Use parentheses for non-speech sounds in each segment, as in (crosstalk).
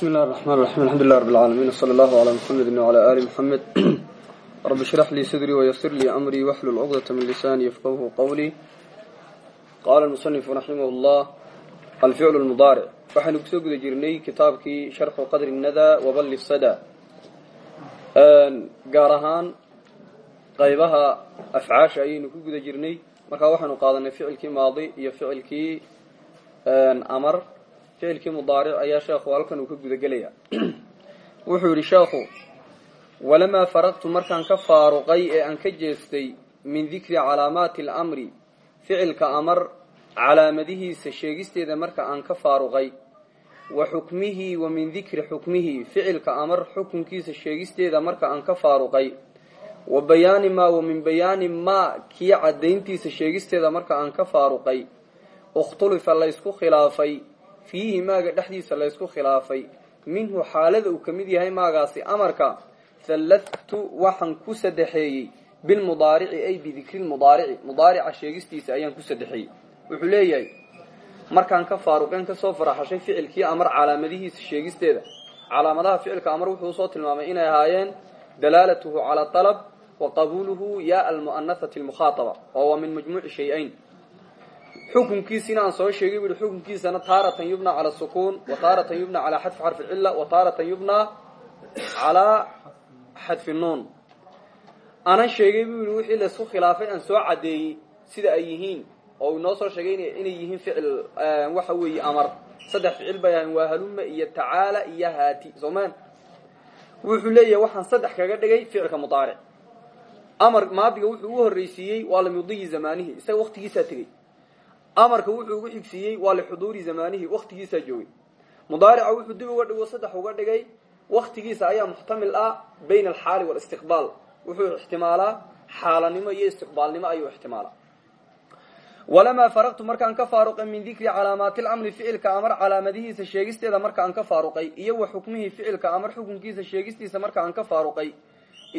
بسم الله الرحمن الرحيم الحمد لله رب العالمين وصلى الله على محمد وعلى آل محمد رب اشرح لي صدري ويسر لي أمري واحلل عقدة من لساني يفقهه قولي قال المصنف رحمه الله الفعل المضارع waxaynu kusoo guda jirnay kitaabkii sharxu qadri nada waballi sada gaar ahaan qaybaha afcaasha ayaynu ku guda jirnay markaa waxaynu qaadanay ficilkii maadi iyo ficilkii amar ficilkii mudaaric ayaa sheekhu halkan uu ka guda gelaya (clears throat) wuxuu yidhi sheekhu walamaa faraqtu markaan ka faaruqay ee aan ka jeestay min dikri calaamaati alamri ficilka amar calaamadihiisa sheegisteeda marka aan ka faaruqay wa xukmihi wa min dikri xukmihi ficilka amar xukunkiisa sheegisteeda marka aan ka faaruqay wa bayaani maa wa min bayaani maa kii caddayntiisa sheegisteeda marka aan ka faaruqay ikhtulifa laysku khilaafay fiihi maaga dhexdiisa laysku khilaafay. Minhu xaalada uu ka mid yahay maagaasi amarka halladtu waxaan ku sadexeeyey bilmudaarici ay bidikri lmudaarici mudaarica sheegistiisa ayaan ku sadexeeyey wuxuu leeyahay markaan ka faaruqeen ka soo faraxashay ficilkii amar calaamadihiisa sheegisteeda. Calaamadaha ficilka amar wuxuu u soo tilmaamay inay ahaayeen dalaalatuhu cala alab wa qabuuluhu yaa almu'anahati almukhaaaba oo waa min majmuuci shay-ayn xukunkiisina aan soo sheegay bu xukunkiisana taaratan yubna cala sukuun wa taaratan yubna calaa xadfi xarfi cilla wa taaratan yubna calaa xadfi nuun. Anan sheegay bu yihi wixii khilaafay aan soo caddeeyey sida ay yihiin oo inoo soo sheegay inay yihiin ficil waxa weeye amar. Saddex ficil bay ahayn waa haluma iyo tacaala haati. Soman wuxuu leeyahay waxaan saddex kaga dhigay ficilka mudaaric. Amar maadiga wuxuu ugu horreysiiyey waa limudiyi zamaanihi. Isaga waqtigiisaa tegey amarka wuxuu ugu xigsiiyey waa lixuduuri zamaanihi waktigiisaa joogay mudaarica wuxuu dib uga dhigo saddex uga dhigay. Waktigiisa ayaa muxtamil ah bayna alxaali waalistiqbaal wuxuu ixtimaalaa xaalanimo iyo istiqbaalnimo ayuu ixtimaalaa. Walamaa faraqtu markaan ka faaruqay min dikri calaamaati lamri ficilka amar calaamadihiisa sheegisteeda marka aan ka faaruqay iyo wa xukmihi ficilka amar xukunkiisa sheegistiisa marka aan ka faaruqay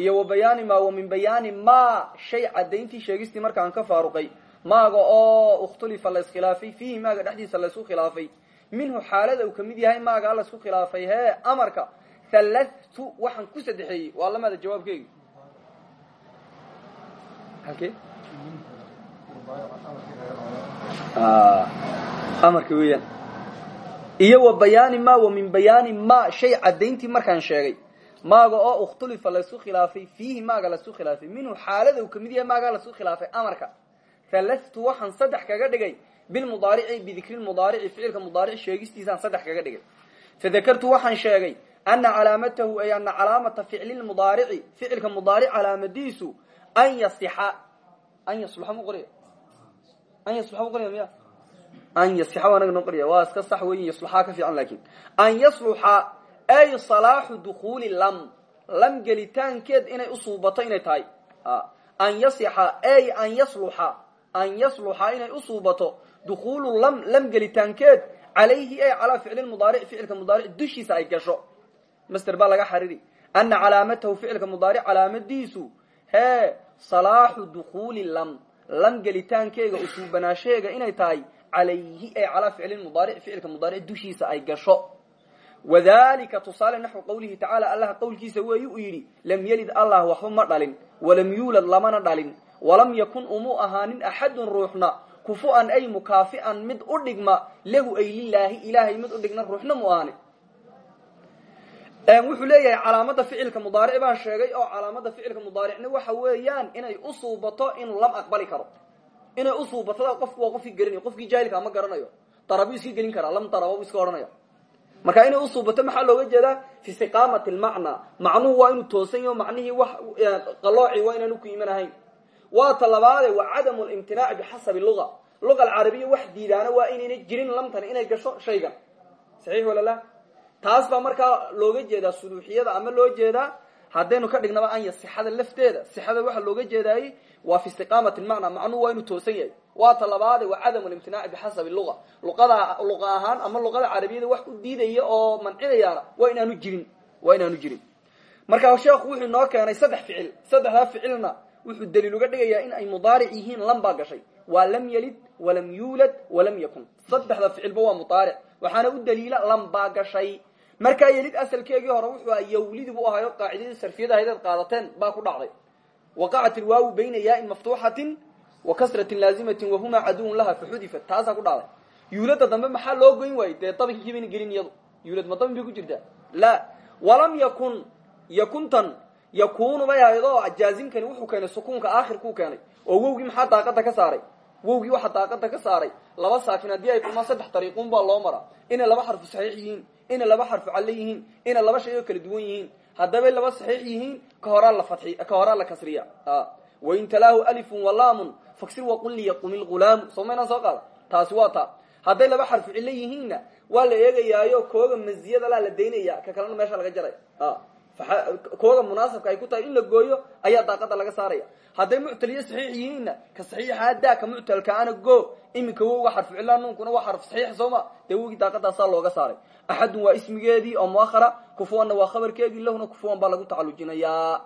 iyo wa bayaani maa wa min bayaani maa shay cadayntii sheegistii marka aan ka faaruqay maaga oo ikhtulifa laskhilaafay fiihi maaga dhexdiisa laysku khilaafay. Minhu xaalada uu ka mid yahay maagaa laysku khilaafay hee amarka halladtu waxaan ku sadexeeyey waa lamada jawaabkeegi halkee? Amarka weeyaan. Iyo wa bayaani ma wa min bayaani ma shay cadayntii markaan sheegay. Maaga oo ikhtulifa laysku khilaafay fiihi maaga laysku khilaafay. Minhu xaalada uu ka mid yahay maagaa laysku khilaafay amarka halatu waxaan saddex kaga dhigay bilmudaarici bidikri mudaarici ficilka mudaaric sheegistiisaan saddex kaga dhigay fadakartu waxaan sheegay ana calaamatahu ay ana calaamata ficli mudaarici ficilka mudaaric calaamadiisu an yasixa an yasluxa mu qoriya an yasluxa mu qoriya miya an yasixa waa naga noo qoriya waa iska sax weyin yasluxaa ka fiican laakin an yasluxa ay salaaxu dukuuli lam lam gelitaankeed inay usuubato inay tahay an yasixa an yasluxa inay usuubato dukuulu lam lam gelitaankeed calayhi ay calaa ficli mudaaric ficilka mudaaric dushiisa ay gasho. Master baa laga xariri. Ana calaamatahu ficilka mudaaric calaamadiisu hee salaaxu dukuuli lam lam gelitaankeega usuubanaasheega inay tahay calayhi ay calaa ficli mudaaric ficilka mudaaric dushiisa ay gasho. Wadalika tusaale naxwu qawlihi tacaala allah qowlkiisa weeyi uu yidhi lam yelid allah waxba ma dhalin walam yuulad lamana dhalin walam yakun umuu ahaanin axadun ruuxna. Kufu-an ay mukaafi'an mid u dhigma lahu ay lilaahi ilaahay mid u dhigna ruuxna mu ahaanin. Wuxuu leeyahay calaamada ficilka mudaaric baan sheegay oo calaamada ficilka waxa weeyaan inay usuubato inuu lam aqbali karo. Inay usuubatada qofku waa qofkii geranayo qofkii jaahilkaa ma garanayo. Darabu iska gelin lam daraba iska odhanaya marka inay usuubato maxaa looga jeedaa? Fi istiqaamati lmacnaa macnuhu waa inuu toosan yaho macnihii wax qalooci waa inaanu ku imanahayn waa ta labaade wa cadamu limtinaaci bixasabi luga luga alcarabiya wax diidaana waa inayna jirin lamtani inay gasho shaygan. Saxiix wala la taas baa markaa looga jeedaa suluuxiyada ama loo jeedaa haddaynu ka dhignaba anya sixada lafteeda. Sixada waxaa looga jeedaayey waa fi istiqaamati lmacnaa macnuhu waa inuu toosan yahay. Waa ta labaade wa cadamu limtinaaci bixasabi luga luqada luqa ahaan ama luqada carabiyada wax u diidaya oo mancinayaana waa inaanu jirin. Waa inaanu jirin. Marka sheekhu wuxuu inoo keenay saddex ficil. Saddexdaa ficilna wuxuu daliil uga dhigayaa in ay mudaaric yihiin lam baa gashay. Waa lam yelid walam yuulad walam yakun. Saddexda ficilba waa mudaaric. Waxaana u daliila lam baa gashay. Markaa yelid asalkeegii hore wuxuu aha yawlidi buu ahaayo qaacidadii sarfiyada haydeed qaadateen baa ku dhacday. Waqacat ilwaawu bayna yaain maftuuxatin wa kasratin laazimatin wahumaa caduwun laha faxudifat. Taasaa ku dhacday. Yuulada dambe maxaa loo goyn waayey? Dee dabinkiiba bayna gelin iyadu. Yuulad ma dabin bay ku jirtaa? La walam yakun yakuntan yakunu bay ahayd oo jaazimkani wuxuu keenay sukuunka aakhirkuu keenay oo wowgii maxaa daaqada ka saaray? Wowgii waxaa daaqada ka saaray? Laba saakin haddii ay kulmaan saddex dariiquun baa loo maraa. Inay laba xarfu saxiix yihiin inay laba xarfu calle yihiin inay laba shay oo kala duwan yihiin. Haddabay laba saxiix yihiin ka horaa la fadxi ka horaa la kasriya. Wain talaahu alifun walaamun faksir waqul liyaqumi lghulaamu soo maynaan soo qaada? Taasi waa taa. Hadday laba xarfu cilo yihiinna waa la eegayaayo kooga maziyada laa la daynaya ka kalena meesha laga jaraya kooga munaasabka ay ku tahay in la gooyo ayaa daaqada laga saaraya. Hadday muctaliyo saxiix yihiinna ka saxiixa daa ka muctalkaana go iminka wowga xarfu cilaa nuunkuna waa xarf saxiix sooma dee wowgii daaqadaasaa looga saaray. Axadun waa ismigeedii oo muahara kufuwanna waa khabarkeedii lahuna kufuwan baa lagu tacalujinayaa.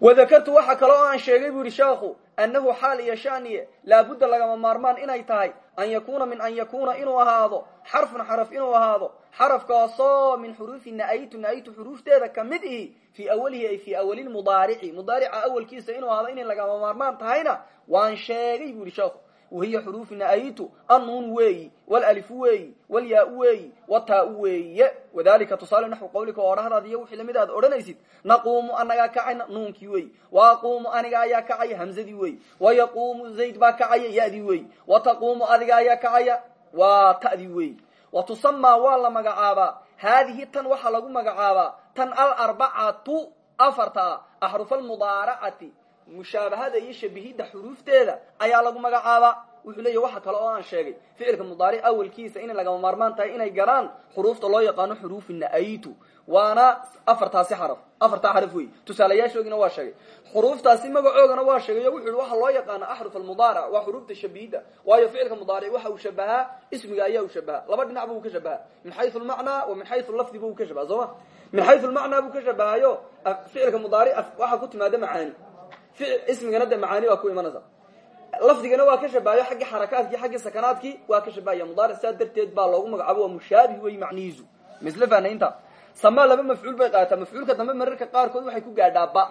Wadakartu waxa kale oo aan sheegay bu yihi sheekhu annahu xaal iyo shaniye laabudda lagama maarmaan inay tahay an yakuna min an yakuna inuu ahaado xarfun xaraf inuu ahaado xarafkaasoo min xuruufi naaytu naaytu xuruufteeda ka mid ihi fii awalihi ay fii awali mudaarici. Mudaarica awalkiisa inuu ahaado inay lagama maarmaan tahayna waan sheegay bu yihi sheekhu wahiya xuruufi naaytu annuun weeyi walalifu weeyi walyaau weeyi wataau weeye wadalika tusaale naxwi qawlika oo odhahdaad iyo wixii la mid aad odhanaysid naquumu anagaa kacayna nuunkii weeyi waaquumu aniga ayaa kacaya hamzadii weeyi wayaquumu zayd baa kacaya yadii weeyi wataquumu adiga ayaa kacaya waa ta'dii weeyi watusamaa waa la magacaabaa haadihi tan waxaa lagu magacaabaa tan alarbacatu afarta axrufa almudaaracati mushaabahada iyo shabihidda xuruufteeda ayaa lagu magacaabaa wuxuu leeyahy waxa kale oo aan sheegay ficilka mudaaric awalkiisa inay lagama maarmaan tahay inay garaan xuruufta loo yaqaano xuruufi naaytu waana afartaasi xaraf. Afartaa xaraf wey tusaalayaashoogina waa sheegay. Xuruuftaasi magacoogana waa sheegay o wuxu loo yaqaana axruf almudaarac waa xuruufta shabihidda waayo ficilka mudaaric waxa uu shabahaa ismiga ayaa uu shabahaa. Laba dhinac buu ka shabahaa. Min xayu lmacnaa wa min xayu lafdi bu ka shabaha soo min xayu lmacnaa buu ka shabahayo ficilka mudaaric waxaa ku timaada macaani. Ismigana de macaani waa ku imanaysa. Lafdigana waa ka shabahayo xaggi xarakaadki xaggi sakanaadki waa ka shabahaya mudaaric saa darteed baa loogu magacaabo waa mushaabih wey macnihiisu. Misle fanaynta samaa laba mafcuul bay qaadataa mafcuulka dambe mararka qaarkood waxay ku gaadhaa ba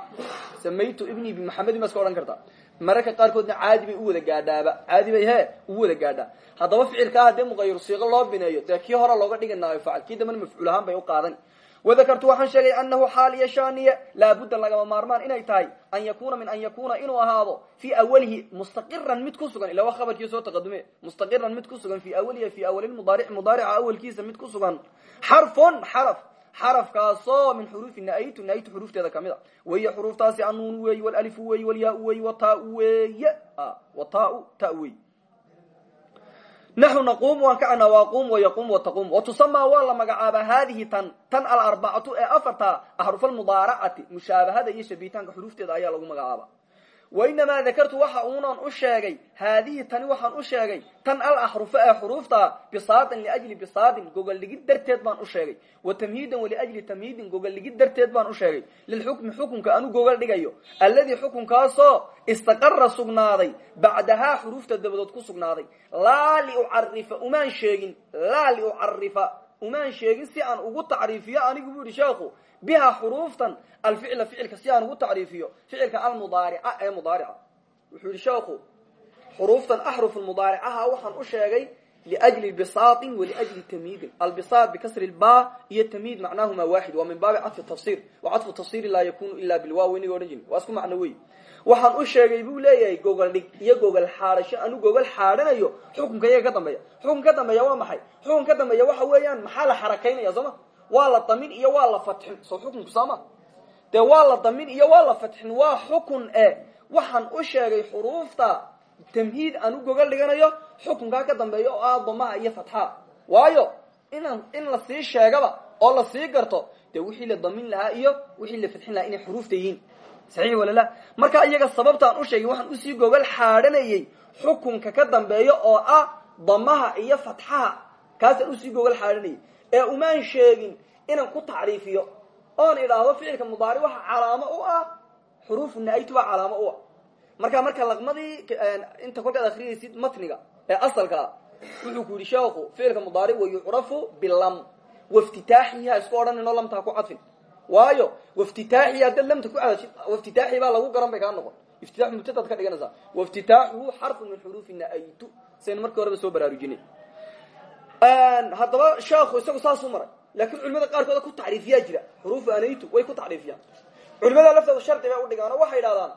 samaytu ibni bimaxamedin baa iska odhan kartaa mararka qaarkoodna caadi bay u wada gaadhaaba. Caadi bay he u wada gaadhaa haddaba ficilkaa haddii muqayir siiqo loo bineeyo. Dee hore looga dhiganaayo facal. Kii dambena mafcuul ahaan bay u qaadan. Wadakartu waxaan sheegay anahu xaal iyo shaniye laabudda lagama maarmaan inay tahay an yakuna min an yakuna inuu ahaado fii awalihi mustaqiran mid ku sugan. Ila waa khabarkii soo taqadume mustaqiran mid ku sugan fii awalihi fii awali mudaaric mudaarica xarafkaasoo min xuruufi naaytu naaytu xuruufteeda ka mid a. Wahiya xuruuftaasi annuun weeyi walalifu weeyi walyaau weeyi wataau weeye. Wataau ta wey naxu naquum waan kacana waaqum wayaquum wataqum watusamaa waa la magacaabaa haadihi tan tan alarbacatu ee afarta axrufalmudaaracati mushaabahada iyo shabihitaanka xuruufteeda ayaa lagu magacaaba wainamaa dakartu waxa uunan u sheegay haadihi tani waxaan u sheegay tan alaxrufa ee xuruufta bisaadin liajli bisaadin gogoldhigid darteed baan u sheegay wa tamhiidan waliajli tamhiidin gogoldhigid darteed baan u sheegay lilxukmi xukunka anu gogol dhigayo alladii xukunkaasoo istaqara sugnaaday bacdahaa xuruufta dabadood ku sugnaaday laa liucarifa umaan sheegin laa liucarifa umaan sheegin si aan ugu tacriifiyo anigu bu yihi sheekhu biha xuruuftan alficla ficilka si aan ugu tacriifiyo ficilka almudaarica ee mudaarica. Wuxuu yihi sheekhu xuruuftan axruf mudaaricaha waxaan u sheegay liajli bisaatin waliajli tamhiidin albisaat bikasri lba iyo tamhiid macnaahuma waaxid waa min baabi cadfi tafsir wa cadfu tafsiri laa yakunu ila bilwaaw. Inaga odhan jirin. Waa isku macno wey waxaan u sheegay buu leeyahay gogol dhig iyo gogol xaadhasho anu gogol xaadhanayo xukunka iyaga ka dambeeya. Xukun ka dambeeya waa maxay? Xukun ka dambeeya waxa weeyaan maxaa la xarakaynaya soo ma waa la damin iyo waa la fatxin. Soo xukunku saama. Dee waa la damin iyo waa la fatxin. Waa xukun e. Waxaan u sheegay xuruufta tamhiid aan u gogol dhiganayo xukunkaa ka dambeeya oo ah damaha iyo fatxaa waayo inan in la sii sheegaba oo la sii garto dee wixii la damin lahaa iyo wixii la fatxin lahaa inay xuruufta yihiin. Saxiix walala markaa iyaga sababtaan u sheegay waxaan u sii gogol xaadhanayey xukunka ka dambeeya oo ah damaha iyo fatxaha kaasaan u sii gogol xaadhanayay ee umaan sheegin inaan ku tacriifiyo oon idhaahdo ficilka mudaaric waxa calaamo u ah xuruufu naaytu baa calaamo u ah. Marka marka laqmadii inta kolkaad akriyaysid matniga ee asalkaa wuxuu ku yidhi sheekhu ficilka mudaaric wa bilam waftitaaxiha isku odhaninoo lamtaa ku cadfin. Waayo waftitaaxi haddaad ku cadashid waftitaaxi baa lagu garan bay kaa noqon. Iftitaax mubtadaad ka dhiganaysaa. Waftitaaxuhu xarfun min xuruufi naaytu saynu markii horeba soo baraarujinay haddaba sheekhu isagu saasuu maray. Laakiin culimada qaarkooda ku tacriifiyaa jira. Xuruufu anaytu way ku tacriifiyaan. Culimada laftooda shardi bay udhigaan oo waxay idhahdaan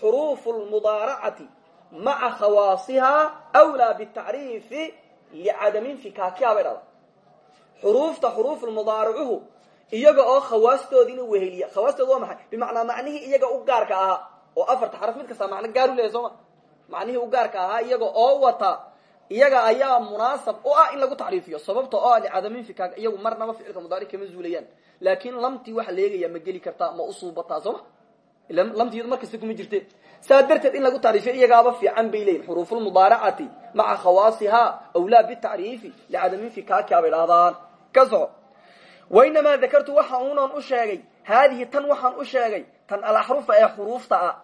xuruufu lmudaaracati maca khawaasihaa wlaa bitacriifi licadamin fikaakiha bay dhahdaan xuruufta xuruufulmudaaricuhu iyaga oo khawaastoodiina weheliya. Khawaastooda waa maxay? Bimacnaa macnihii iyaga u gaarka ahaa oo afarta xaraf mid kastaa macno gaar u leeyahy soo u gaarka ahaa iyaga oo wata iyaga ayaa munaasab u ah in lagu tacriifiyo sababta oo licadamin fikaak iyagu marnaba ficilka mudaaric kama zuulayaan. Laakin lamtii waxa leegaya ma geli kartaa ma usuubataa soo ma? Ila lamtii iyado markasta kuma jirte saa darteed in lagu tacriifiyo iyagaaba fiican bay leeyihiin xuruufulmudaaracati maca khawaasihaa awlaa bitacriifi licadamin fikaakia bay dhahdaan ka soco wainamaa dakartu waxa unan u sheegay haadihi tan waxaan u sheegay tan alaxrufa ee xuruufta ah.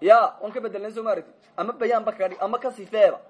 Ya waan ka bedelnay soo ma aragti ama bayaanba kadhig ama ka sifeeba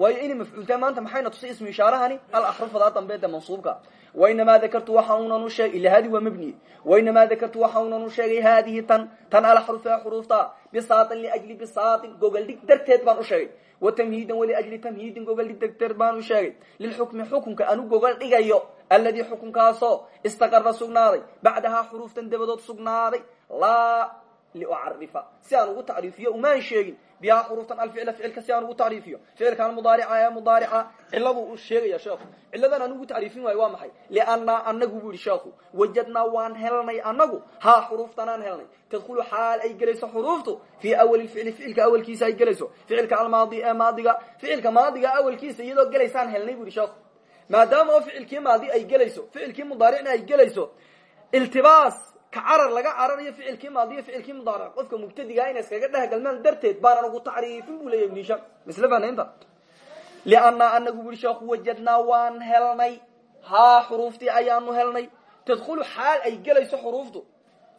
waayo inay mafcuultaa maanta maxayna tusay ismu ishaarahani? Alaxrufadaa dambe de mansuubka. Wainamaa dakartu waxa unan u sheegay ila haadi waa mabniye wainamaa dakartu waxa unan u sheegay haadihi tan tan alaxruf ee xuruufta. Bisaatin liajli bisaatin gogoldhig darteed baan u sheegay. Wa tamhiidan waliajli tamhiidin gogoldhig darteed baan u sheegay. Lilxukmi xukunka anu gogol dhigayo alladii xukunkaasoo istaqara sugnaaday. Bacdahaa xuruuftan dabadood sugnaaday. Laa liucarifa si aan ugu tacriifiyo umaan sheegin bihaa xuruuftan alficla ficilka si aan ugu tacriifiyo ficilkan mudaarica ee mudaarica ciladuu u sheegaya sheekhu ciladan aan ugu tacriifin waayo waa maxay? Liannaa anagu bu yihi sheekhu wajadnaa waan helnay anagu haa xuruuftanaan helnay tadkhulu xaal ay gelayso xuruuftu fii awali ficli ficilka awalkiisa ay gelayso. Ficilka almaadi ee maadiga. Ficilka maadiga awalkiisa iyadoo gelaysaan helnay bu yihi sheekhu maadaama oo ficilkii maadi ay gelayso ficilkii mudaaricna ay gelayso iltibaas ka carar laga cararayo ficilkii maadiyo ficilkii mudaaric qofka mubtadigaa inay iskaga dhehgalmaan darteed baanan ugu tacriifin bu leeya ibn hishaam misle fanaynta liannaa anagu buri sheekhu wajadnaa waan helnay. Haa xuruuftii ayaanu helnay. Tadkhulu xaal ay gelayso xuruuftu.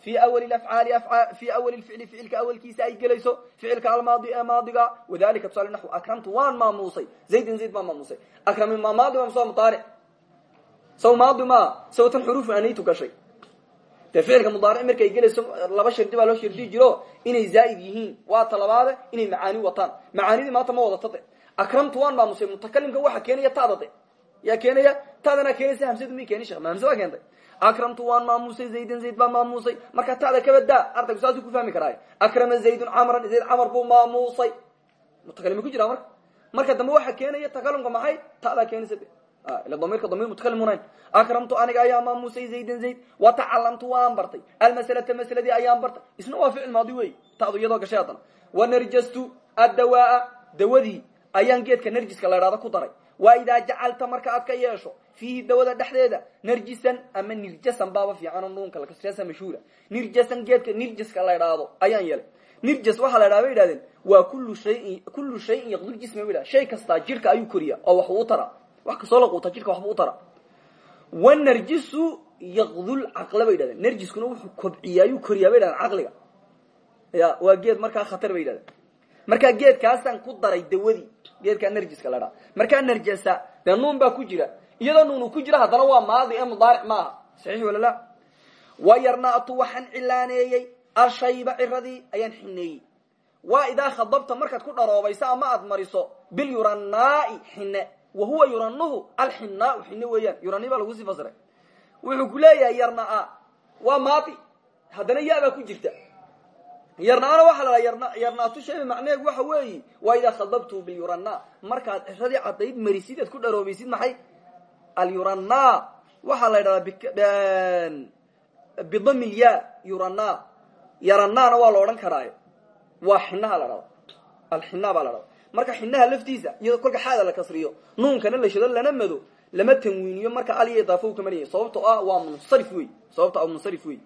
Fii awali afcaali fii awali lficli ficilka awalkiisa ay gelayso ficilka almaadi ee maadiga. Wadalika tusaale naxu akramtu waan maamuusay. Zaydin zayd baan maamuusay. Akrami ma maadi ma soo mudaaric saw maadi ma saw tan xuruufu anaytu gashay dee ficilka markay gelayso laba shardi baa loo shardi jiro inay zaa'id yihiin waa talabaade inay macaani wataan macaanidii maanta ma wadato de akramtu waan maamusay mutakalimka waxa keenaya taada de yaa keenaya taadana keenaysa hamsadu mi keeni shekh ma hamse baa keentay akramtu waan maamusay zaydan zayd baan maamuusay marka taada kabadaa ardaygu saasuu ku fahmi karaayo akrama zaydun camran zayd camar buu maamuusay mutakalima ku jira marka marka dambe waxa keenaya takalumka maxay tadaa keenaysa de damiirka damiir mutakalim unayn akramtu aniga ayaa maamusay zaydan zayd. Wa tacalamtu waan bartay. Almasalata masaladii ayaan bartay. Isna waa ficil maadi wey tadu iyadoo gashay haddana. Wa narjastu addawaaa. Dawadii ayaan geedka narjiska la ku daray. Waa idaa jacalta marka aad ka yeesho fiihi dawada dhexdeeda narjisan ama nirjasan baaba fiicanoo nuunka lakasresa mashhuura nirjasan geedka nirjaska la ayaan yeelay. Nirjas waxaa la idhaha bay kullu shayin kullu shayin yaqdul jisma ba shay kastaa jidhka ayuu koriya oo waxbuu u tara wax kastoo la quuta jidhka waxbuu u tara. Wanarjisu yaqdul caqla bay yidhahdeen. Narjiskuna wuxuu kobciya ayuu koriyaa bay yidhahdeen caqliga. Ya waa geed markaa khatar bay yidhahdeen. Markaa geedkaasaan ku daray dawadii geedkaa narjiska la dhaa markaa narjasa dee nuun baa ku jira. Iyadoo nuunu ku jira haddana waa maadi ee mudaaric maaha. Saxiix wala la wa yarna'tu waxaan cilaaneeyey ashayba ciradii ayaan xineeyey waa idaa khadabta markaad ku dharoobayso ama aad mariso bilyuranaai xine wa huwa yuranuhu alxinaau xine weeyaan yurani baa lagu sii fasiray wuxuu ku leeyahay yarnaa. Waa maadi. Haddana yaabaa ku jirta. Yarnaana waxaa la dhaha yarnaatu shayba macnaheegu waxa weeyi waa idaa khadabtu bilyurana markaad ciradii cadayd marisid ku dharoobaysid maxay? Alyurana waxaa la ydhahdaa bidami lya yurana yaranana waa la odhan karaayo. Waa xinaha la dhahda alxina baa la dhahda marka xinaha laftiisa iyadoo kolka xaada la kasriyo nuunkana la shado lana mado lama tanwiiniyo marka aliyo idaafo kamanaya sababto ah waa munsarif wey sababto ah munsarif wey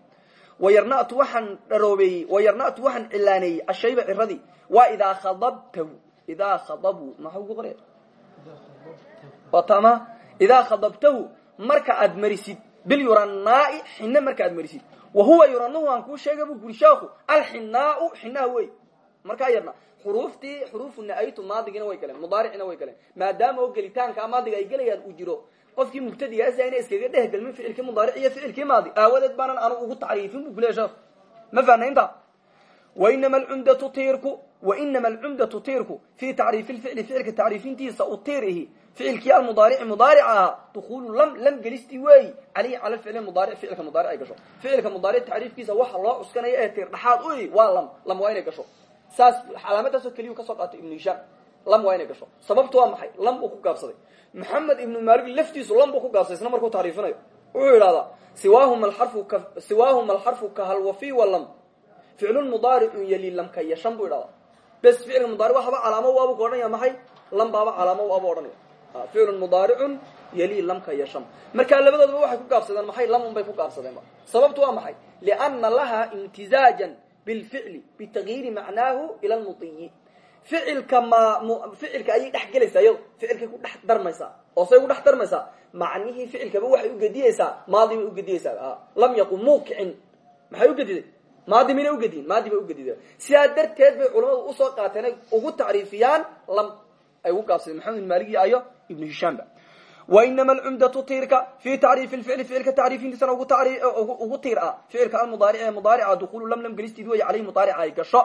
wayarnatu waxaan dharoobeeyey wayarnatu waxaan cilaaneeyey ashayba ciradii waa idaa khadabtahu idaa khadabu maxaa ugu qoraya watama idaa khadabtahu marka aad marisid bilyuranaai xine marka aad marisid. Wa huwa yuranuhu aan kuu sheega bu guri sheekhu alxinaau wey markaa yarna xuruuftii xuruufu na-aytu maadigina way galeen mudaaricina way galeen maadaama oo gelitaanka maadiga ay gelayaan uu jiro. Qofkii mubtadigaasa ina iskaga dhehgelmin ficilkii mudaaric iyo ficilkii maadi. Aawadeed baanan anu ugu tacriifin bu kuleya sheekh ma fahna inta wainama alcumdatu tiirku wainama alcumdatu tiirku fii tacriifi lficli ficilka tacriifintiisa u tiir ihi ficilkii almudaarici mudaaric ahaa dukuulu lam lam gelistii weeyi caleyhi cala ficli mudaaric ficilka mudaaric ay gasho. Ficilka mudaaric tacriifkiisa waxa loo cuskanaya ee tiir dhaxaad u ihi waa lam lam waa inay gasho saas calaamadaasoo keliyu ka soo qaatay ibnu hishaam lam waa inay gasho. Sababtu waa maxay? Lam buu ku gaabsaday. Maxamed ibnu maalig laftiisu lam buu ku gaabsaday isna markuu tacriifinayo wuxuu idhahdaa siwaahuma alxarfu ka kahalwafi wa lam. Ficlun mudaaricun yali lamka iyo shan buu idhahdaa bes ficil mudaaric waxaba calaamo waabu ka odhanaya maxay? Lam baaba calaamo waabu odhanaya ficlun mudaaricun yali lamka iyo shan marka labadoodaba waxay ku gaabsadeen maxay? Lam un bay ku gaabsadeenba sababtu waa maxay? Liana laha imtizaajan bilficli bitagyiiri macnaahu ila lmudiyi ficilka ma ficilka ayay dhex gelaysaa iyado ficilkay ku dhex darmaysaa oo say ku dhex darmaysaa macnihii ficilkaba waxay ugediyeysaa maadi bay ugediyeysaa lam yaqum muukicin maxay ugediday maadi mina ugediyin maadi bay ugedida sidaa darteed bay culamadu u soo qaateen ay ugu tacriifiyaan lam ay ugu gaabsadeen maxamed ibn maaligi ayo ibnu hishaamba wainama alcumdatu tiirka fii tacriifi lficli ficilka tacriifintiisana ugu tiir ah ficilka almudaaric ee mudaarica dukuulu lam lam gelisteed wey caleyhi mudaarica ay gasho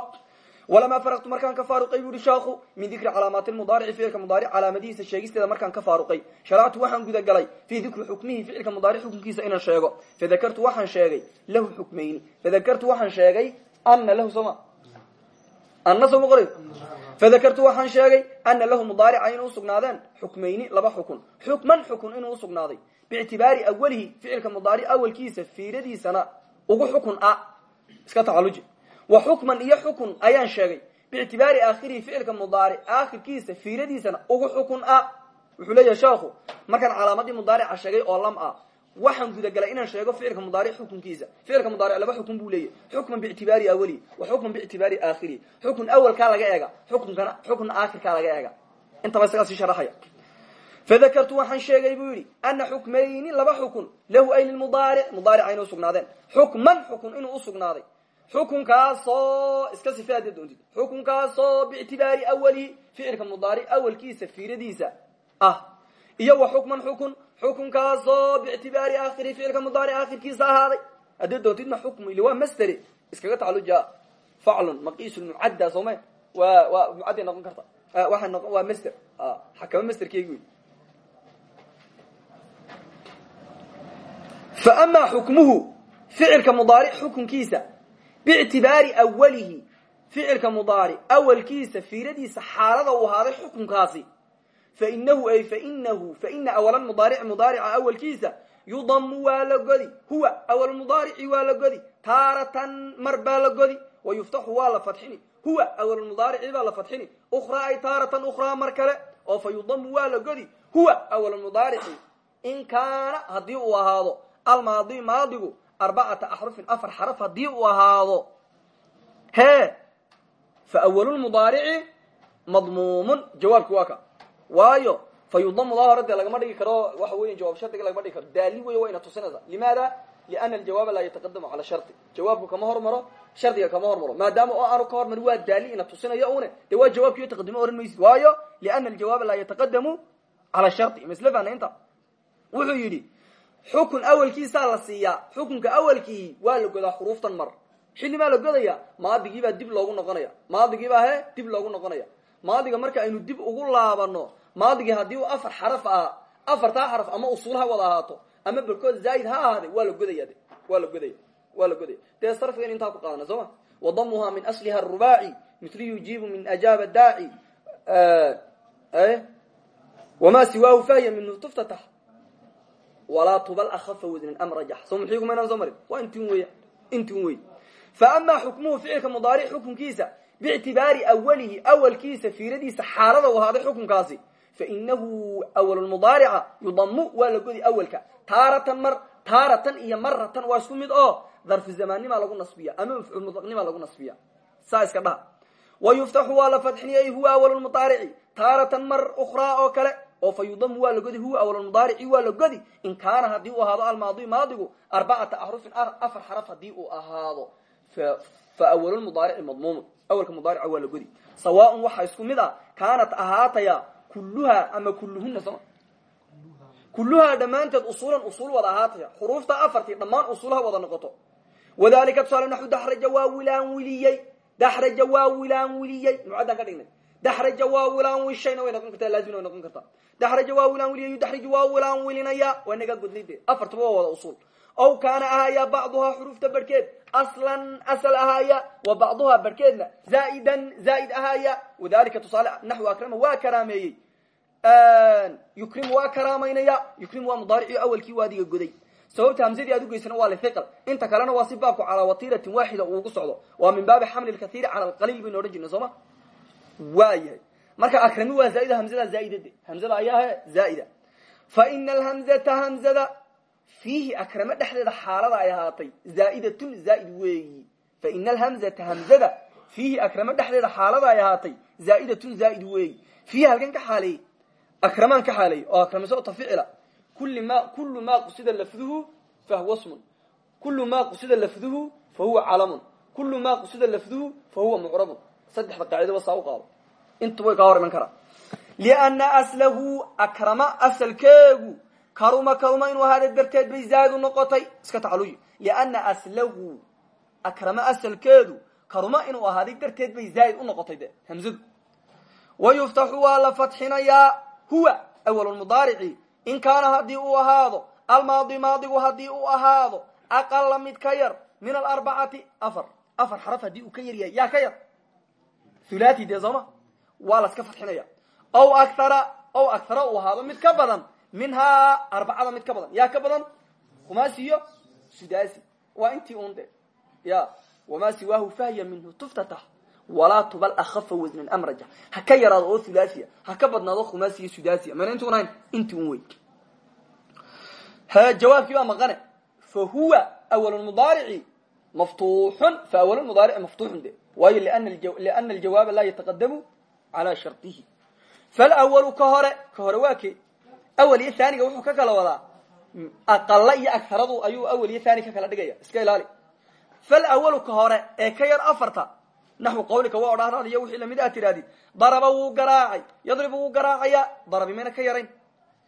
walamaa faraqtu markaan ka faaruqay bu uhi sheekhu min dikri calaamaati lmudaarici ficilka mudaaric calaamadihiisa sheegisteeda markaan ka faaruqay sharactu waxaan gudagalay fii dikri xukmihi ficilka mudaaric xukunkiisa inaan sheego fadakartu waxaan sheegay lahu xukmayni fadakartu waxaan sheegay ana lahu sooma anna sooma qoray fadakartu waxaan sheegay ana lahu mudaarica inuu usugnaadeen xukmayni laba xukun xukman xukun inuu usugnaaday biictibaari awalihi ficilka mudaaric awalkiisa fiiradiisana ugu xukun ah iska tacaluji wa xukman iyo xukun ayaan sheegay biictibaari aakhirihi ficilka mudaaric aakhirkiisa fiiradiisana ugu xukun ah wuxuu leeyahay sheekhu markaan calaamadii mudaarica sheegay oo lam ah waxaan gudagalay inaan sheego ficilka mudaaric xukunkiisa. Ficilka mudaaric laba xukun buu leeyahy xukman biictibaari awalihi wa xukman biictibaari aakhirihi xukun awalkaa laga eega xukunkana xukun aakhirkaa laga eega. Intaba isagaa sii sharaxaya. Fadakartu waxaan sheegay buu yidhi ana xukmayni laba xukun lahu ay lilmudaaric mudaarica inay usugnaadeen xukman xukun inuu usugnaaday xukunkaasoo iska sife haddaad doontid. Xukunkaasoo biictibaari awalihi ficilka mudaaric awalkiisa fiiradiisa ah. Iyo wa xukman xukun xukunkaasoo biictibaari aakhiri ficilka mudaaric aakhirkiisa ahaaday haddaad doontidna xukmu ili waa mastere iskaga tacaluja faclun maqiisu mucadda sooma waa waa mucadday noqon karta waxay noqon waa master xakamo masterkeegi wey fa amaa xukmuhu ficilka mudaaric xukunkiisa biictibaari awalihi ficilka mudaaric awalkiisa fiiradiisa xaalada uu ahaaday xukunkaasi fainahu ay fainahu faina awala mudaaric mudaarica awalkiisa yudamu waa la godi huwa awal mudaarici waa la godi taaratan mar baa la godi wa yuftaxu waa la fadxini huwa awal mudaarici baa la fadxini ukhraa ay taaratan ukhraa mar kale oo fa yudamu waa la godi huwa awal mudaarici in kaana haddii uu ahaado almaadi maadigu arbacata axrufin afar xaraf haddii uu ahaado he fa awalulmudaarici madmuumun jawaabki waa ka waayo fa yudamu daa hore dee lagama dhigi karo waxa weya jawaab shardiga lagama dhigi karo. Daali wey wayna tusinaysaa. Limaada? Liana aljawaaba laa yataqadamu cala shardi jawaabku kama hormaro shardiga kama hormaro. Maadaama oo aanu ka hormarin waa daali ina tusinayo une dee waa jawaabkiyo taqadimo ohan maysid. Waayo liana aljawaaba laa yataqadamu cala shardi masle inta? Wuxuu yidhi xukun awalkiisaa la siiyaa. Xukunka awalkii waa la godaa xuruuftan mar. Xillimaa la godaya maadigiibaa dib loogu noqonaya. Maadigiibaa he dib loogu noqonaya. Maadiga marka aynu dib ugu laabano maadigii haddii uu afar xaraf ah afartaa xaraf ama usuul ha wada ahaato ama barkood zaa'id ha ahaaday waa la godaya de waa la godaya waa la godaya dee sarfigan intaa ku qaadana soo ma? Wadamuhaa min asliha arubaaci mitli yujiibu min ajaaba daaci wamaa siwaahu fahya minhu tuftatax walaa tubal akhafa wadnin am rajax soo muxiigumaynaan soo marin? Waa intin weya intin wey fa amaa xukmuhu ficilka mudaaric xukunkiisa biictibaari awalihi awalkiisa fiiradiisa xaalada u ahaaday xukunkaasi fainahu awalmudaarica yudamu waa la godi awalka taaratan mar taaratan iyo maratan waa isku mid oo darfu zamaannimaa lagu nasbiya ama mafcuul mutlaqnimaa lagu nasbiya saa iska dhaha wa yuftaxu waa la fadxiniyay huwa awalmudaarici taaratan mar ukhraa oo kale oo fa yudamu waa la godi huwa awalmudaarici waa la godi in kaana haddii uu ahaado almaadi maadigu arbacata axrufin afar xaraf haddii uu ahaado fa awalmudaarici madmuumun awalka mudaarica waa la godi sawaaun waxaa isku mid ah kaanat ahaataya kulluhaa ama kulluhuna soma kulluhaa dhammaanteed usuulan usuul wada ahaataya xuruufta afartii dhammaan usuulaha wada noqoto. Wadalika tusaale naxu daxraja waa wilaan wiliyey. Daxraja waa wilaan wiliyey. Mucadan ka dhignay. Daxraja waa wilaan wishayna way noqon kartaa laazimna way noqon kartaa. Daxraja waa wilaan wiliyay yudaxriju waa wilaan wilinaya waa naga godnay de afartaba waa wada usuul ow kaana ahaaya bacduhaa xuruufta barhkeed aslan asal ahaaya wa bacduhaa barhkeedna zaa'idan zaa'id ahaaya wadalika tusaale naxwi akrama waa karaameeyey. Yukrimu waa karaamaynaya yukrimu waa mudaaricii awalkii waadiga goday. Sababta hamsadii aad ugeysana waa lihiqal inta kalena waa si baabku calaa watiratin waaxida uugu socdo. Waa min baabi xamli lkathiiri cala alqaliil baynu odhan jirna soo ma? Waa yahay marka akrami waa zaaida hamzada zaaidade hamzada ayaa zaaida. Fa ina alhamzata hamzada fiihi akrame dhexdeeda xaalada ay ahaatay zaa'idatun zaaid weeyi. Fa ina alhamzata hamzada fiihi akrame dhexdeeda xaalada ay ahaatay zaa'idatun zaaid weeyi. Fiihi halkan ka xaaleeyey akramaan ka xaaleeyey oo akramiso taficila kuli ma kulu ma qusida lafduhu fahuwa smun kulu ma qusida lafduhu fahuwa calamun. Kulu ma qusida lafduhu fahuwa mucrabun. Saddexda qaacidaba saa u qaado way kaa hor iman karaa lianna aslahu akrama asalkeegu karuma karuma inuu ahaada darteed bay zaa'id u noqotay. Iska tacaluyi lianna aslahu akrama asalkeedu karuma inuu ahaaday darteed bay zaa'id u noqotay de hamzadu wa yuftaxu waa la fatxinayaa huwa awal mudaarici. In kaana haddii uu ahaado almaadi maadigu haddii uu ahaado aqala mid ka yar min alarbacati afar. Afar xaraf haddii uu ka yar yahay yaa ka yar. Thulathi dee sooma waa fadxinaya ow akhara ow akhara uu ahaado mid ka badan minhaa arbacada mid ka badan. Yaa ka badan? Khumaasi iyo sudasi waa intii un de ya wamaa siwaahu fahya minhu tuftatah walaa tubal akhafa wasnan amraja. Ha ka yaraado oo thulathia ha ka badnaado khumaasi iyo sudasia mayna inti un ahayn inti un wey jawaabkii baa maqane. Fa huwa awal mudaarici maftuuxun. Fa awal mudaarici maftuuxun de waayo liana aljawaaba laa yataqadamu calaa shardihi falwalu ka hore ka hore waa ke awal iyo thaniga wuxuu ka kala wadaa. Aqala iyo agharadu ayuu awal iyo thani ka kala dhigaya. Iska ilaali. Falwalu ka hore ee ka yar afarta naxwi qawlika waa odhaanadiyo wixii la mid a tirahdid daraba wuu garaacay. Yadribu wuu garaacaya. Darabi mayna ka yarayn.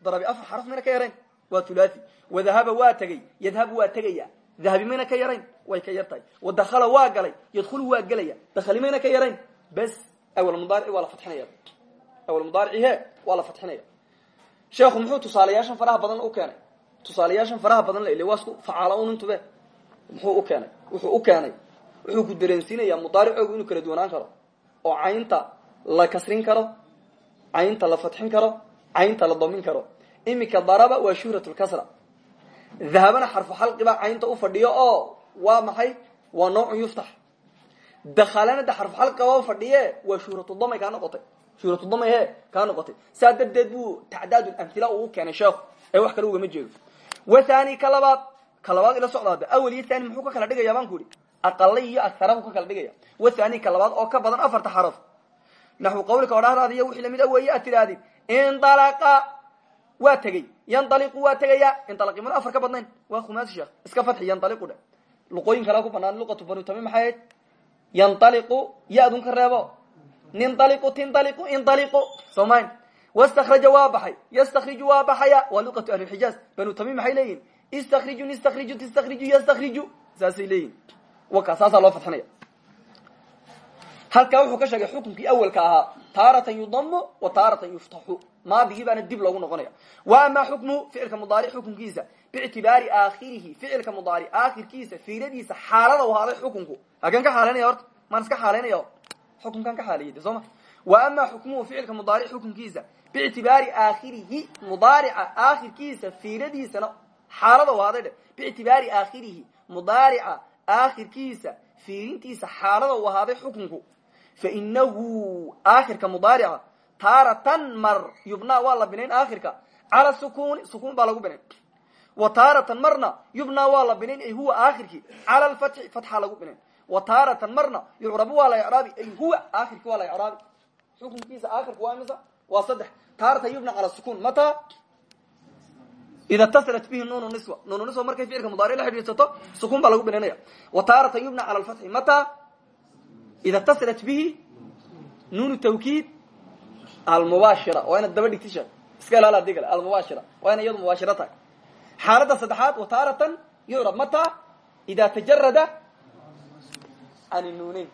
Darabi afar xaraf mayna ka yarayn. Waa thulathi wadahaba waa tegey yadhabu waa tegaya dahabi mayna ka yarayn. Way ka yar wadakhala waa galay. Yadkhulu waa gelaya dakhali mayna ka yarayn. Bes awal mudaarici waa la fadxinaya awal he waa la sheekhu muxuu tusaalayaashan faraha badan u keenay. Tusaalayaashan faraha badan la ile waa isku facaala un intube. Muxuu u keenay wuxuu u keenay wuxuu ku dareensiinayaa mudaaricoogu inuu kala duwanaan karo oo caynta la kasrin karo caynta la fadxin karo caynta la damin karo. Iminka daraba waa shuhrat lkasra dahabana xarfu xalqibaa caynta u fadhiyo oo waa maxay? Waa noocun yuftax dakhalana de xarfu xalqiba u fadhiye waa shuhratudamay kaa noqotay shuhratudamay he kaa noqotay. Saa darteed buu tacdaad amhila uu keenay sheekhu ee wax kale ugama jeedo. Wathani ka labaad ka labaad ila socdaada. Awel iyo thani muxuu ka kala dhigaya baan ku ihi aqala iyo agharahu ka kala dhigaya. Wathani ka labaad oo ka badan afarta xaraf. Naxwu qawlika odhahraadiyo wixii la mid a weeye aad tidhaahdid indalaqa waa tegey. Yanaliqu waa tegaya inalaqi mana afar ka badnayn. Waa khumaasi sheekh. Iska fadxi yanaliqu dhe. Luqooyin kala ku banaan luqatu banu tami maxay ahayd? Yanaliqu ya-dun ka reebo ninaliqu tinaliqu indaliqu somayn wastakraja waa baxay. Yastakriju waa baxaya. Waa luqatu ahlixijaaz banu tami maxay leeyihiin istakriju tistakriju yastakriju saasay leeyihiin waka saasaa loo fadxinaya halkaa wuxuu ka sheegay xukunkii awalka ahaa taaratan yudamu wa taaratan yuftaxu. Maadigii baana dib loogu noqonaya wa amaa xukmuhu ficilka mudaaric xukunkiisa. Biictibaari aakhirihi ficilka mudaaric aakhirkiisa fiiradiisa xaalada u ahaaday xukunku. Hakan ka xaalaynaya horta? Maan iska xaalaynaya xukunkan ka xaaliyay de soo ma? Wa amaa xukmuhu ficilka mudaaric xukunkiisa biictibaari aakhirihi mudaarica aakhirkiisa fiiradiisana xaalada u ahaaday dhe. Biictibaari aakhirihi mudaarica aakhirkiisa fiirintiisa xaalada u ahaaday xukunku fainahu aakhirka mudaarica taaratan mar yubnaa waa la binayn aakhirka. Cala sukuni sukun baa lagu binayn. Wa taaratan marna yubnaa waa la binayn ay huwa aakhirkii cala lfatxi fatxa lagu wa taaratan marna yucrabu waa la icraabi ay huwa aakhirki waa la icraabi xukunkiisa aakhirka waa imisa waa saddex taaratan yubna cala sukun mata ida tasalat bihi nuunu niswa nuunu niswa markay ficilka mudaaric la xidhiidsato sukun baa lagu binaynaya wa taaratan yubna cala lfatxi mata ida tasalat bihi nuunu tawkiid almubaashira waa inaad daba dhigti sheek iska ilaali haddii kale almubaashira waa ina iyadu mubaashiro tahay xaaladda saddexaad wa taaratan yucrab mata ida tajarada can nuuneyn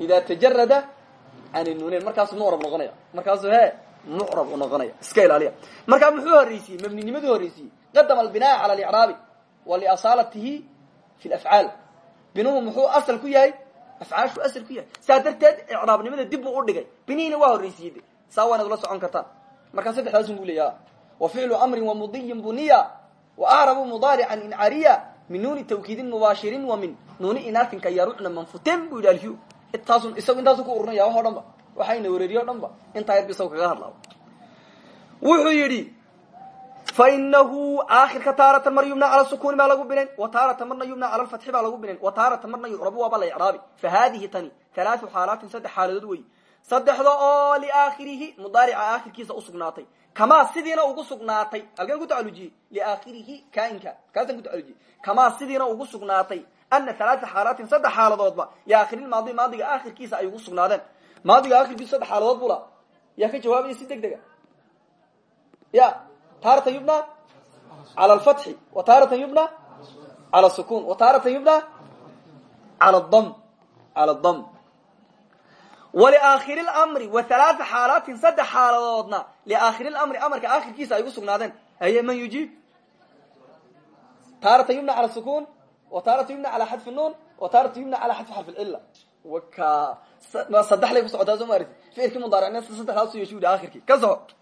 ida tajarada can nuuneyn markaasuu mucrab noqonaya. Markaasuu he mucrab u noqonaya. Iska ilaaliya. Markaa muxuu horreysiyey mabninimaduu horreysiyey. Qadama albinaa cala alicraabi wa liasaalatihi fi lafcaal binuhu muxuu asal ku yahay afcaashu asal ku yahay. Saa darteed icraabnimada dib buu udhigay binihiina waa horreysiyey de saa waa inaad ula socon kartaan markaa saddexdaasun bu leeya wa ficlu amrin wa mudiyin buniya wa acrabu mudaarican in cariya min nuuni tawkiidin mubaashirin wa min. Nuuni inaatinka yarucna manfuten bu yidhi alhu intaasun isagu intaasu ku ururinaya wax o dhan ba waxayna wereeriye o dhan ba intaa yarba isago kaga hadlaa wuxuu yidhi fainahu aakirka taaratan mar yubna cala sukuni baa lagu binayn wa taaratan marna yubna cala lfatxi baa lagu binayn wa taaratan marna yucrabu waaba la icraabi. Fa hadihi tani halaau xaalaatin saddex xaaladood wey saddexda oo liaakhirihi mudaarica aakhirkiisa usugnaatay kamaa sidiina ugu sugnaatay. Halkeen ku tacalujiyey liaakhirihi kainka kaasaan ku tacalujiyey kamaa sidiina ugu sugnaatay. Ana halaaa xaalaatin saddex xaaladoodba liaakhirimaadi maadiga aakhirkiisa ay ugu sugnaadeen. Maadiga aakhirkiisa saddex xaaladood bula. Yaa ka jawaabaya si deg dega. Ya taaratan yubna cala alfatxi wa taaratan yubna cala sukun wa taaratan yubna cala dam cala dam waliaakhiri lmri wa halaaa xaalaatin saddex xaaladoodna liaakhiri lmri amarka aakhirkiisa ay ugu sugnaadeen haye man yujiib taaratan yubna cala sukun wa taaratan yubna cala xadfi nuun wa taaratan yubna cala xadfi xarfi lcila waka saddex lay ku socotaa soo maarti ficilkii mudaaricna saddexdaasu yeeshu yidhi akhirkii ka soco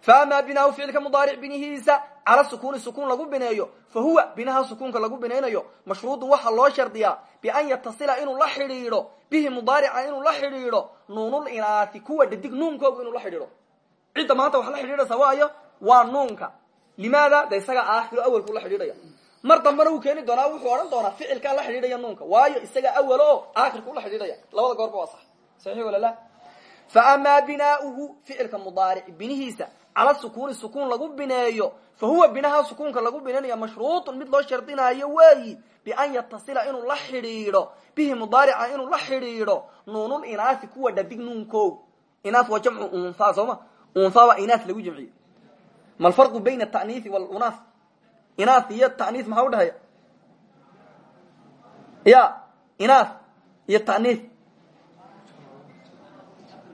faama binaahu ficilka mudaaric binihiisa cala sukuni sukuun lagu bineeyo fa huwa binaha sukuunka lagu binaynayo mashruudun waxaa loo shardiyaa bian yatasila inuu la xidhiidho bihi mudaarica inuu la xidhiidho nuunul inaati kuwa dhadig nuunkoogu inuu la xidhiidho cidda maanta wax la xidhiidhaysa waayo waa nuunka limaada de isaga aakhiro awelkuu la xidhiidhaya mar dambena wuu keeni doonaa wuxuu odhan doonaa ficilkaa la xidhiidhaya nuunka waayo isaga awel o aakhirkuu la xidhiidhaya labada goorba waa sax saxiix wala la fa amaa cala sukuni sukuun lagu bineeyo fa huwa binaha sukuunka lagu binaynayo mashruutun mid loo shardinayo weeyi bian yatasila inuu la xidhiidho bihi mudaarica inuu la xidhiidho nuunul inaasi kuwa dhadig nuunko inaas waa jamcu unha sooma unha waa inaas lagu jamciye ma alfarqu bayna ataniisi walunaas inaas iyo taniis maxaa udhahaya ya inaas iyo taniis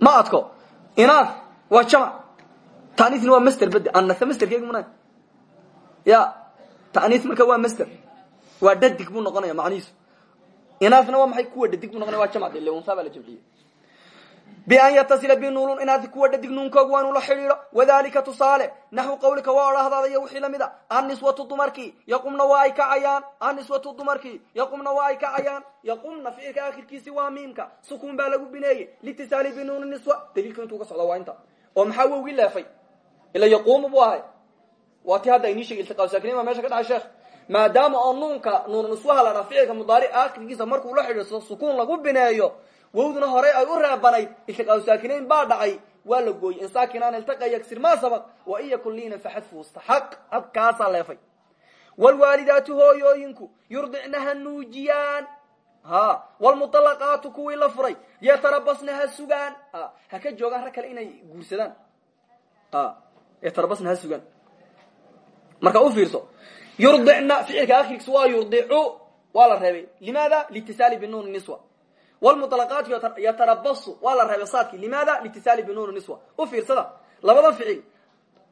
ma adko inaas waa jamc tanisna waa master bed anase masterkeegi muna ya tanis marka waa master waa dhadig buu noqonaya macnihiisu. Inaasna waa maxay kuwa dhadig buu noqonaya? Waa jamc ile unsa baa la jamciyey bian yatasila binuulun inaasi kuwa dhadig nuunkoogu waa inuu la xidhiidho. Wadalika tusaale naxwu qawlika waa odhahdaada iyo wixii la mid a. Anniswatu dumarkii yaqumna waa ay kacayaan anniswatu dumarkii yaqumna waa ay kacayaan yaqumna ficilka akhirkiisi waa miimka. Sukuun baa lagu bineeyey. Litisaali binuuni niswa. Daliilka intuu ka socda waa inta. Oo maxaa wowgii leefay ila yaquumu buu ahay. Waa ti hadda inii sheegay iltiqaa saakiniin baa meesha ka dhacay sheekh. Maadaama oo nuunka la dhaa ficilka mudaaric markuu la xidhiidhso sukuun lagu bineeyo wowduna horey ay u reebanayd iltiqaa saakinayn baa dhacay waa la gooyey. In saakinaan iltaqa yagsir maa sabaq wa in yakun liina faxadfu istaxaq halkaasaa leefay. Wlwaalidaatu hooyooyinku yurdicna ha nuujiyaan ha wlmuطalaqaatu kuwii la furay yatarabasna ha ha ka joogaan rag inay guursadaan yatarabasna ha sugaan. Marka u fiirso yurdicna ficilka akhirkiisa waa yurdicu waa la reebay limaada? Litisaali binuun niswa. Wlmuطalaqaatu yatarabasu waa la reebay saadki limaada? Litisaali binuun niswa. U fiirsada. Labada ficil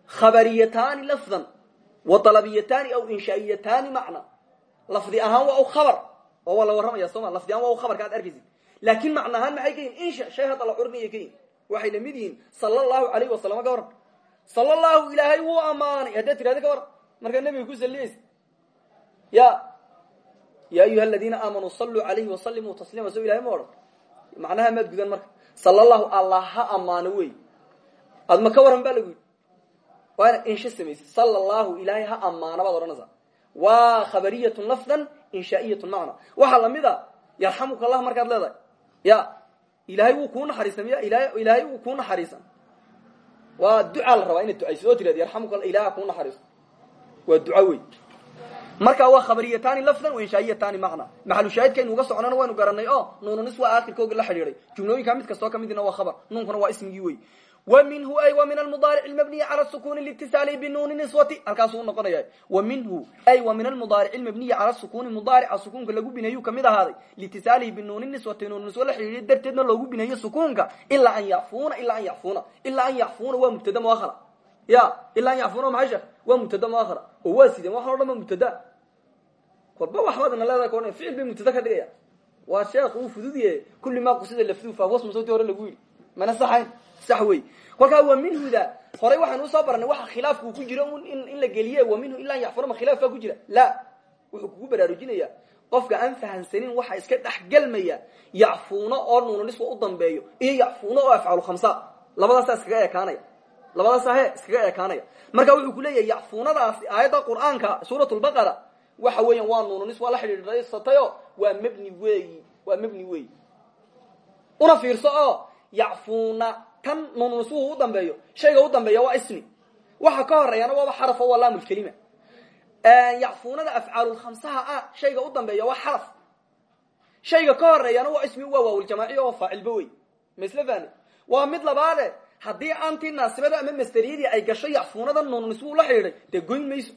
khabariyataani lafdan wa dalabiyataani aw inshaa'iyataani macna. Lafdi ahaan waa u khabar. Oo waa la warramaya sooma lafdi ahaan waa u khabarka ad arkaysid laakin macna ahaan maxay ka yihiin insha shay hadda la curinaya ka yihiin waxay la mid yihiin sala allahu alayhi wasalam ka waran sala allahu ilaahay wuu ammaanay. Haddaad ka waran markaa nebiga ku saliyaysa ya ya ayuha aladiina aamanuu saluu alayhi wasalimuu tasliima so ilahay ma odhan? Macnaha maad gudan marka. Sala allah ha ammaano wey. Ka waran ba lagu yidhi. Insha samaysid sala ilaahay ha ammaana baad odhanaysaa. Khabariyatun lafdan inshaa'iyatun macna. Waxaa la mid a yarxamuka allah markaad leedahay. Ya ilaahay wuu kuu naxariisan ya ilahay ilaahay wuu kuu naxariisan waa ducaa la rabaa inaad ducaysid oo tirahda yarxamuka ilahay ha kuu naxariiso waa duca wey marka waa khabariyataani lafdan wa inshaa'iyataani macna. Maxalu shaahidkaynu uga soconana waynu garanay o nuununis waa aakhirkooga la xidhiiday jumlooyinkaa mid kastoo kamidina waa khabar nuunkuna waa ismigii wey minhu ay min almudaaric lmabniyi cala sukuni litisaalihi binuuni niswati halkaasuu unoqonaya minhu ay min almudaaric lmabniyi cala sukuni mudaarica sukuunka lagu bineeyu ka mid ahaaday litisaalihi binuuni niswati nuun niswo la xidhiidiya darteedna loogu bineeyo sukuunka ilaa an yacfuuna ilaa an yacfuuna ilaa an yacfuuna waa mubtada muahara ya ilaa an yacfuuna maxay sheekh waa mubtada muahara oo waa sideen waxan o dhan ba mubtada kolba waxbaadna leedahay ficil bay mubtada ka dhigaya waa sheekh uu fududye kulli maa qusida lafduhu saxayn sax wey kolkaa wa minhuda horay waxaynu u soo baranay waxa khilaafka uu ku jiro in la geliye wa minhu ilaa an yacfuna ma khilaaf baa ku jira. La wuxuu kugu baraarujinaya qofka aan fahansanin waxa iska dhexgelmaya yacfuuna oo nuunaniswa u dambeeyo iyo yacfuuna oo afcalu khamsa. Labadaasaa iskaga ekaanaya. Labadaasa he iskaga ekaanaya. Marka wuxuu kuleeyahay yacfuunadaasi aayadda qur'aanka suurat lbaqara waxa weeyaan waa nuunanis waa la xidhiidhaysatayo waa mebni weeyi waa mebni weeyi una fiirso oo tan nuunaniswuhu u dambeeyo shayga u dambeeya waa ismi. Waxa ka horeeyana waaba xaraf oo waa laamulkelima yacfuunada afcaalulkhamsaha ah shayga u dambeeya waa xaraf. Shayga ka horeeyana waa ismi waa waawuljamaaci oo faacilba wey. Fahmi? Waa mid labaade haddii aantii naasibada ama masteriyadii ay gasho yacfuunada nuunaniswuu la xidhiidhay dee goyn mayso.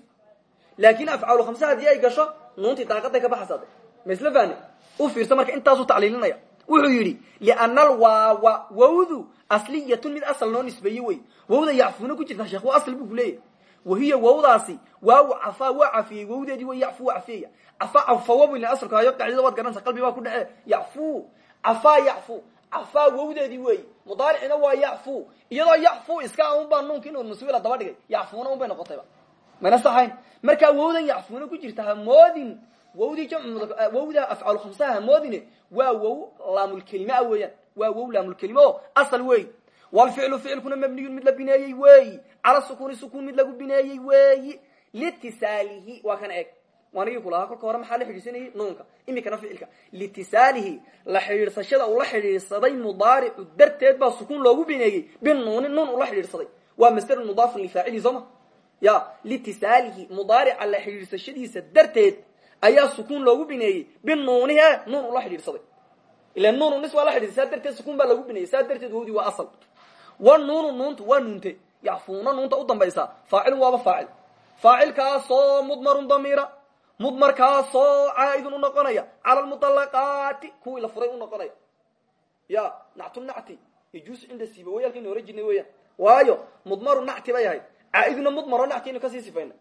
Laakin afcaalu khamsa haddii ay gasho nuuntii daaqaday ka masle fahmi? U fiirsa marka intaasuu tacliilinaya wuxuu yidhi liana alwaawa wawdu asliyatun mid asal noo nisbeeye wey. Wawda yacfuuna ku jirta sheekh waa asl buu kuleeyahy wahiya wawdaasi waaw cafaa waa cafiyey wawdeedii way yacfu waa cafiyaya cafa cafawa bu asalka hayo qacdida waad garanaysa qalbi baa ku dhece yacfu cafaa yacfu cafaa wawdeedii wey. Mudaaricina waa yacfu iyadoo yacfu iska un baa nuunka inuu nuswila daba dhigay yacfuuna un bay noqotayba. Mana saxayn. Markaa wawdan yacfuuna ku jirta hamoodin wawdii jamcu wawda afcaal khamsaha hamoodine waa wow laamulkelima weeyaan. Waa wow laamulkelima o asal wey wlficlu ficilkuna mabniyun mid la bineeyey weeyi cala sukuni sukun mid lagu bineeyey weeyi litisaalihi waa kana eg waanigii kulahaa kolka hore maxaa la xidhiidsanayay nuunka. Imikana ficilka litisaalihi la xidhiidsashada ula xidhiidsaday mudaaricu darteed baa sukun loogu bineeyey. Binuuni nuun ula xidhiidsaday waa masdarun mudaafun lifaacili sooma ya. Litisaalihi mudaarica la xidhiidsashadiisa darteed ayaa sukun loogu bineeyey. Binuunihe nuun ula xidhiidsaday ila nuunu nis waa la xidhiidsay saa darteed sukun baa lagu bineeyey. Saa darteed wawdii waa asal. Wa nuunu nuuntu waa nuunte. Yacfuuna nuunta u dambaysaa. Faacilun waaba faacil. Faacilkaasoo mudmarun damiira. Mudmarkaasoo caaidun u noqonaya. Cala lmuطalaqaati kuwii la furay u noqonaya. Ya nactu nacti. Yajuusu cinda siiba way halkaynu hore jirnay weeyaan. Waayo mudmaru nacti bay ahayd. Caaiduna mudmaro nacti aynu ka sii sifayna.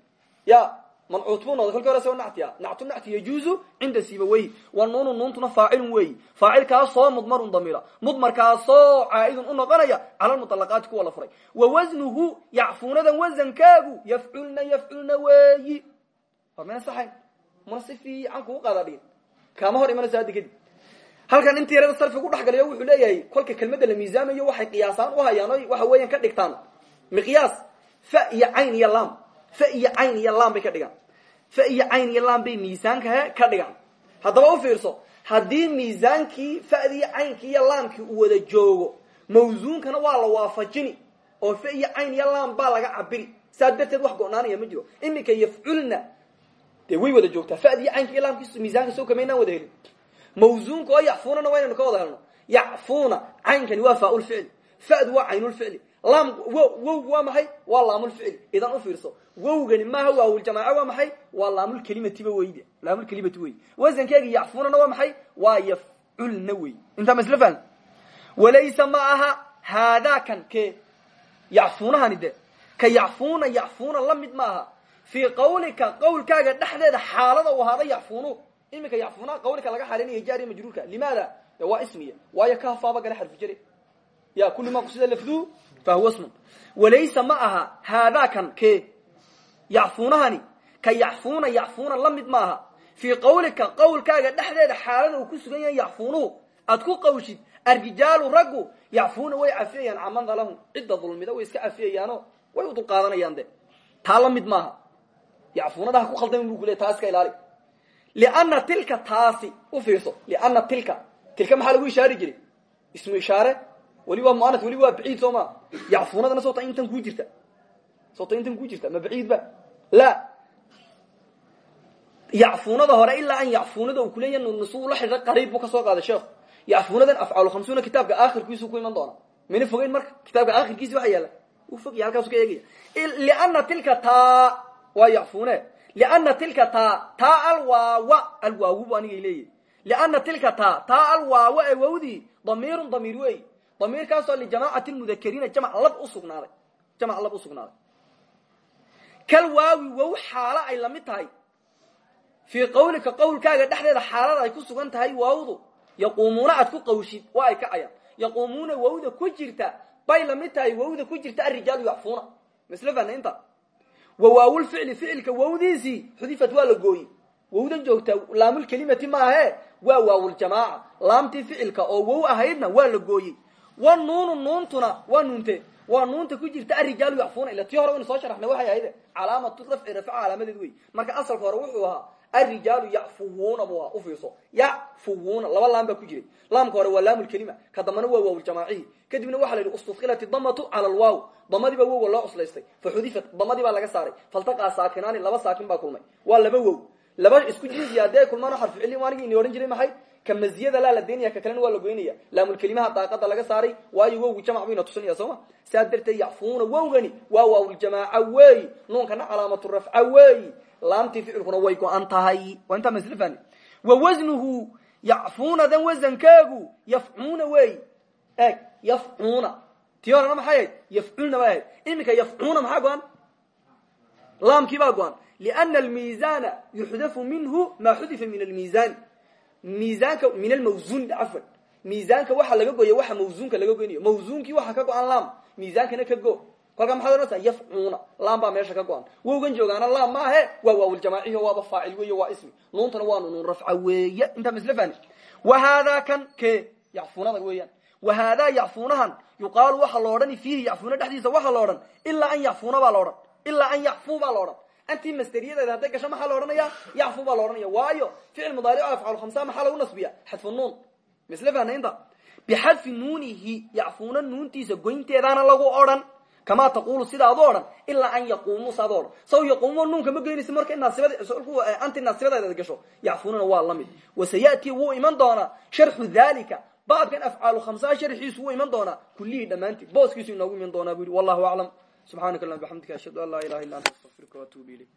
Ya mancuut buu noqday kolkii hore soo nacti a nactu nacti yajuuzu cinda sibaweyhi wa nuunu nuuntuna faacilun weeyi faacilkaasoo mudmarun damiira. Mudmarkaasoo caaidun u noqonaya cala lmuطalaqaati kuwa la furay. Wa wasnuhu yacfuunadan wasankaagu yafculna yafculna weeyi. War mena saxayn? Mana si fiican kugu qaada dhigin kaama hor imanayso hadda kadib. Halkan intii yarada sarfi ku dhex galayo wuxuu leeyahay kolka kelmadda la miisaamayo waxay qiyaasaan u hayaan o waxa weeyaan ka dhigtaan. Miqyaas fa iyo cayn iyo lam fa iyo cayn iyo lam bay ka dhigaan. Fa iyo cayn iyo lam bay miisaanka ka dhigaan. Haddaba u fiirso haddii miisaankii fa'dii caynkii iyo laamkii uu wada joogo mawsuunkana waa la waafajini oo fa iyo cayn iyo lam baa laga cabiri saa darteed wax go-naanaya ma jiro. Iminka yafculna dee way wada joogtaa. Fa'dii caynka iyo laamkii miisaanka soo kamaynaan wada helin. Mawsuunka oo yacfuunana waa inaynu ka wada helno. Yacfuuna caynkani waa faaulficli fa'du waa caynulficli laam wow waa maxay? Waa idan u fiirso wowgani maaha waawuljamaaca waa maxay? Waa laamulkelimatiba weyde. Laamulkelimati wey. Wasankeegi yacfuunana waa maxay? Waa yafculna wey. Intaa fahmi walaysa ma aha haadaakan ke yacfuunahani de. Ka yacfuuna yacfuuna la mid ma qawlika qawlkaaga dhexdeeda xaalada u ahaada yacfuunu. Iminka yacfuuna qawlika laga xalinaya jaari majruurka. Limaada? Waa ismiya. Waayo ka hafaaba gale xarfu jare ya kuli ma kusida lafduhu fahuwa smun walaysa ma aha haadaakan ke yacfuunahani. Ka yacfuuna yacfuuna la mid maaha fii qawlika qawlkaaga dhexdeeda xaalada uu ku sugan yahay yacfuunuhu aad ku qawshid arrijaalu raggu yacfuuna way cafiyayaan caman dalahum cidda dulmida way iska cafiyayaano way u dulqaadanayaan de. Taa la mid maaha yacfuunada ha ku khaldamin bu kule taa iska ilaali. Lianna tilka taasi u fiirso. Lianna tilka. Tilka maxaa lagu ishaari jiray? Ismu ishaare weli waa muanat weli waa baciid soo ma. Yacfuunadana soota intan ku jirta. Soota intan ku jirta. Ma baciid ba? La. Yacfuunada hore ilaa an yacfuunada uu kuleeya nusu ula xidha ka soo qaaday sheekhu yacfuunadan afcaalu khamsuuna kitaabka aakhirkiisu ku iman doona. Mina fogeyn marka kitaabka akhirkiisi waxa yaalla u fogya halkaasu ka eegaya. Tilka taa waa yacfune liana tilka taa taa alwaawa. Alwaawu bu anigay leeyahy liana tilka taa taa alwaawa ee wawdii damiirun damiir wey damiirkaasoo lijamaacati mudakariina jamc lab usugnaaday jamc lab usugnaaday kal waawi wow xaalo ay la mid tahay. Fii qawlika qawlkaaga dhexdeeda xaalada ay ku sugan tahay waawdu. Yaquumuuna aad ku qawshid waa ay kacayaan yaquumuuna wawda ku jirta bay la mid tahay wawda ku jirta arijaalu yacfuuna. Masle fanainta wa waawulficli ficilka wawdiisii xudifat waa la gooyey. Wawdan joogtaa laamulkelimati maahe? Waa waawuljamaaca laamtii ficilka oo wow ahaydna waa la gooyey wa nuunu nuuntuna waa nuunte. Waa nuunta ku jirta arijaalu yacfuuna ila. Tii hore waynu soo sharaxnay waxay ahayde calaamatu rafci calaamadeed wey marka asalka hore wuxuu ahaa arijaalu yacfuwuuna buu ahaa ufiirso yacfuwuuna laba laam baa ku jiray. Laamka hore waa laamulkelima ka dambana waa waawljamaacihi kadibna waxaa la yidhi istufkilat damatu cala alwaaw. Damadii baa wowga loo cuslaystay. Fa xudifat damadii baa laga saaray. Faltaqaa saakinaani laba saakin baa kulmay. Waa laba wow. Laba isku jinsi haddee kulmaano maxay ka maziyada laa la daynaya ka kalena waa la goynaya laamulkelimaha daaqada laga saaray waayo wowgi jamc bayna tusinaya soo ma? Saa darteed yacfuuna wowgani waa waawuljamaaca weeyi nuunkana calaamatu rafca weeyi laamtii ficilkuna way go-an tahay. Waa intaa masl fani. Wa wasnuhu yacfuunadan wasankeegu yafcuuna weeyi eeg yafcuuna. Tii horena maxay ahayd? Yafculna bay ahayd. Iminka yafcuuna maxaa go-an? Laamkii baa go-an. Liana almiizaana yuxdafu minhu maa xudifa min almiizani miisaanka min almawsuun cafwan miisaanka waxa laga goya waxa mawsuunka laga goynayo. Mawsuunkii waxa ka go-an laam. Miisaankana ka go kolkaa maxaad ohanaysaa yafcuuna laam baa meesha ka go-an. Wowgan joogaana laam maahe waa waawuljamaacihi waaba faacil weeye waa ismi. Nuuntana waa nuun rafca weeye. Intaa masle fani wa haadaa kan ke yacfuunada weeyaan. Wa haadaa yacfuunahan yuqaalu waxaa la odhani fiihi yacfuuna dhexdiisa waxaa la odhan. Ilaa an yacfuuna baa la odhan. Ilaa an yacfuu baa la odhan antii masteriyadeeda hadday gasho maxaa la odhanaya yacfu baa la odhanaya waayo ficil mudaaric afcaal khamsa maxaa lagu nasbiya xadfu nuun. Misle fahnaynta bixadfi nuunihi yacfuuna nuuntiisa goynteedaana lagu odhan. Kamaa taqulu sida ad u odhan ilaa an yaquumuu saad o odhan. Saw yaquumu nuunka ma geynaysa marka anti naasibadeeda gasho. Yacfuunana waa la mid wasayati wuu iman doonaa. Sharxu dalika baabkan afcaalu khamsaa sharxiisu wuu iman doonaa. Kullihii dhammaantii booskiisu inoogu iman doonaa bu yihi wallahu aclam subxaanaka allahuma bxamdika ashhadu an laa ilaha illa anta astaqfiruka waatuubu ilayk